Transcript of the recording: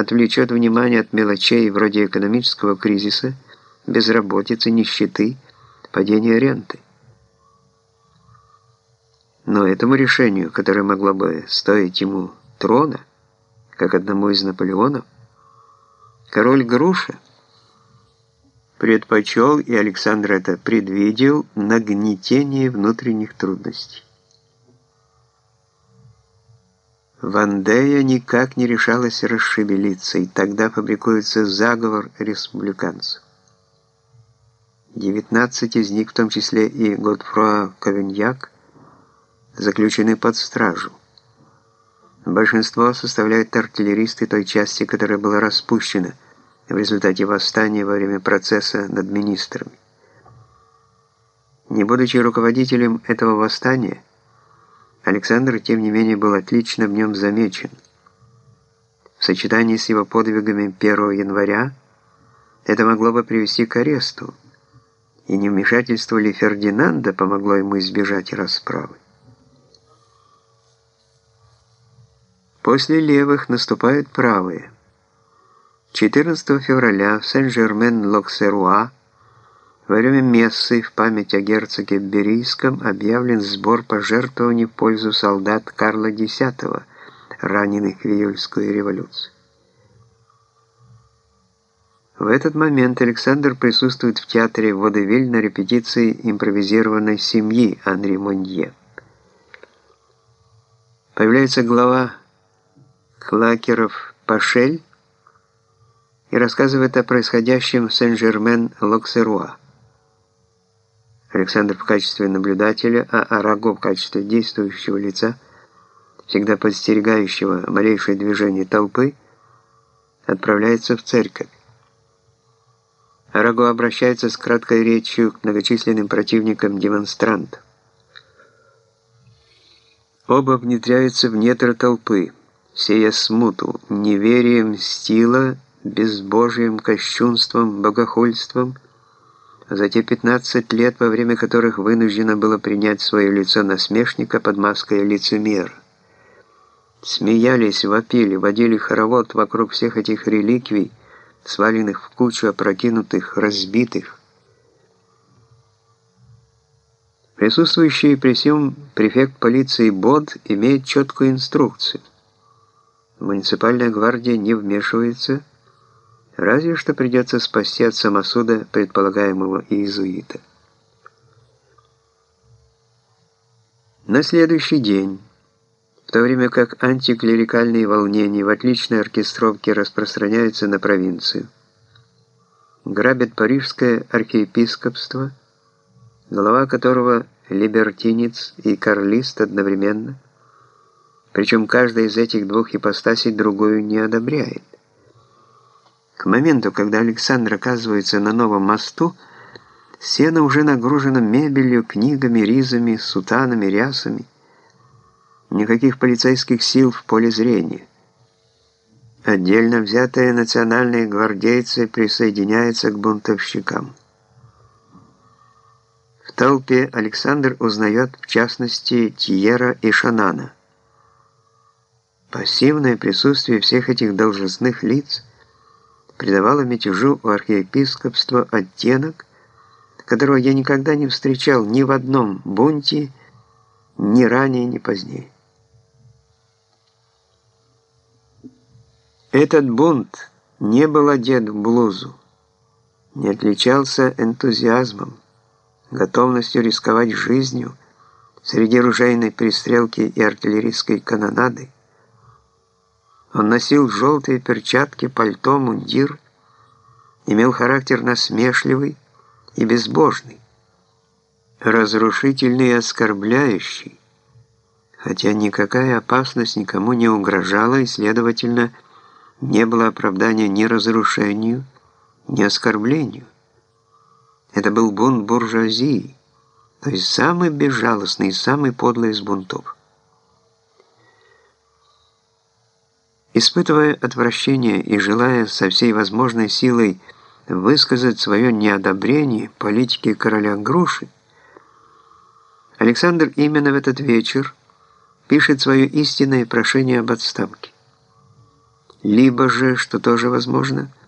отвлечет внимание от мелочей вроде экономического кризиса, безработицы, нищеты, падения ренты. Но этому решению, которое могло бы стоить ему трона, как одному из Наполеонов, король Груша предпочел, и Александр это предвидел, нагнетение внутренних трудностей. Вандея никак не решалась расшевелиться, и тогда фабрикуется заговор республиканцев. 19 из них, в том числе и Годфроа Ковеньяк, заключены под стражу. Большинство составляют артиллеристы той части, которая была распущена в результате восстания во время процесса над министрами. Не будучи руководителем этого восстания, Александр, тем не менее, был отлично в нем замечен. В сочетании с его подвигами 1 января это могло бы привести к аресту, и невмешательство ли Фердинанда помогло ему избежать расправы. После левых наступают правые. 14 февраля в Сен-Жермен-Локсеруа во время мессы в память о герцоге Берийском объявлен сбор пожертвований в пользу солдат Карла X, раненых в июльскую революцию. В этот момент Александр присутствует в театре Водевиль на репетиции импровизированной семьи Анри Монье. Появляется глава Клакеров Пашель и рассказывает о происходящем в Сен-Жермен-Локсеруа. Александр в качестве наблюдателя, а Араго в качестве действующего лица, всегда подстерегающего малейшее движение толпы, отправляется в церковь. Араго обращается с краткой речью к многочисленным противникам демонстрантов. Оба внедряются в недра толпы, сея смуту, неверием стила, безбожием, кощунством, богохульством – за те 15 лет, во время которых вынуждено было принять свое лицо насмешника под маской лицемера. Смеялись, вопили, водили хоровод вокруг всех этих реликвий, сваленных в кучу, опрокинутых, разбитых. Присутствующий при всем префект полиции Бод имеет четкую инструкцию. Муниципальная гвардия не вмешивается, Разве что придется спасти от самосуда предполагаемого иезуита. На следующий день, в то время как антиклерикальные волнения в отличной оркестровке распространяются на провинцию, грабят парижское архиепископство, глава которого либертинец и карлист одновременно, причем каждая из этих двух ипостасей другую не одобряет. К моменту, когда Александр оказывается на новом мосту, сено уже нагружено мебелью, книгами, ризами, сутанами, рясами. Никаких полицейских сил в поле зрения. Отдельно взятые национальные гвардейцы присоединяются к бунтовщикам. В толпе Александр узнает, в частности, Тьера и Шанана. Пассивное присутствие всех этих должностных лиц – придавало мятежу у архиепископства оттенок, которого я никогда не встречал ни в одном бунте, ни ранее, ни позднее. Этот бунт не был одет в блузу, не отличался энтузиазмом, готовностью рисковать жизнью среди ружейной пристрелки и артиллерийской канонады, он носил желтые перчатки, пальто, мундир, имел характер насмешливый и безбожный, разрушительный и оскорбляющий, хотя никакая опасность никому не угрожала и, следовательно, не было оправдания ни разрушению, ни оскорблению. Это был бунт буржуазии, то есть самый безжалостный и самый подлый из бунтов. Испытывая отвращение и желая со всей возможной силой высказать свое неодобрение политике короля Груши, Александр именно в этот вечер пишет свое истинное прошение об отставке. Либо же, что тоже возможно –